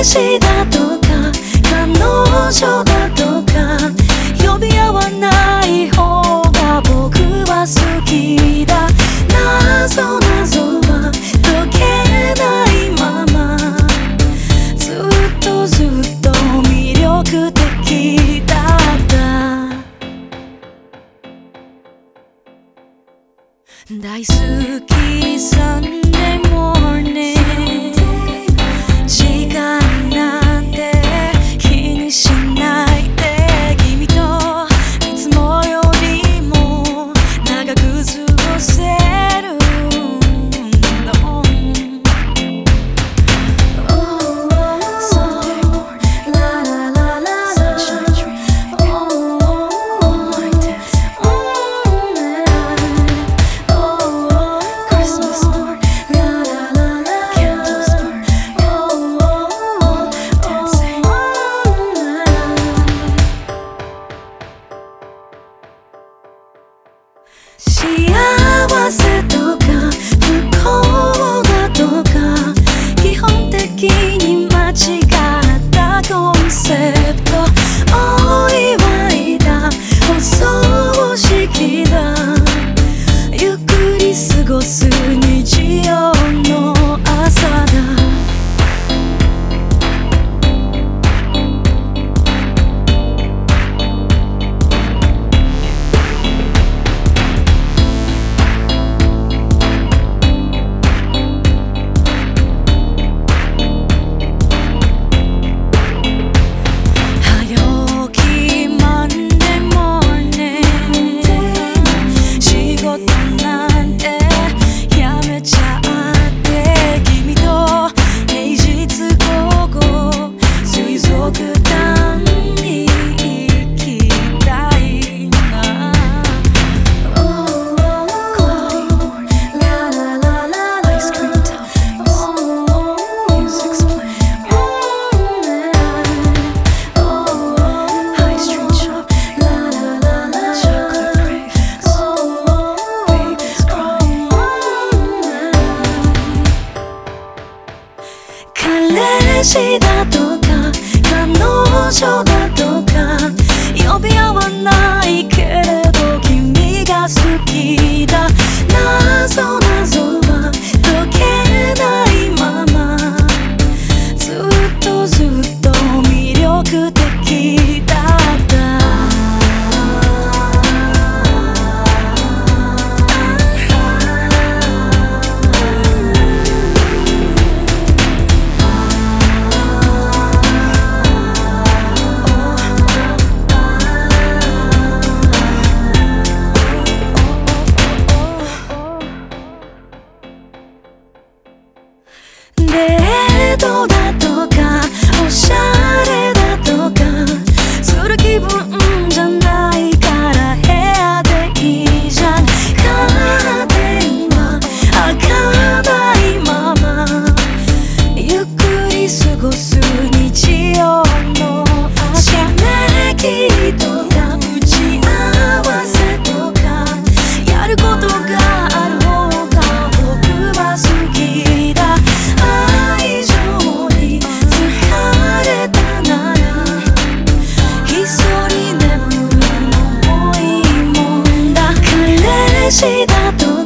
だとか彼女だとか呼び合わない方が僕は好きだ。なぞなぞは解けないまま。ずっとずっと魅力的だった。大好きサンデーモーニングしだとか彼女だとか呼び合わない felicidad.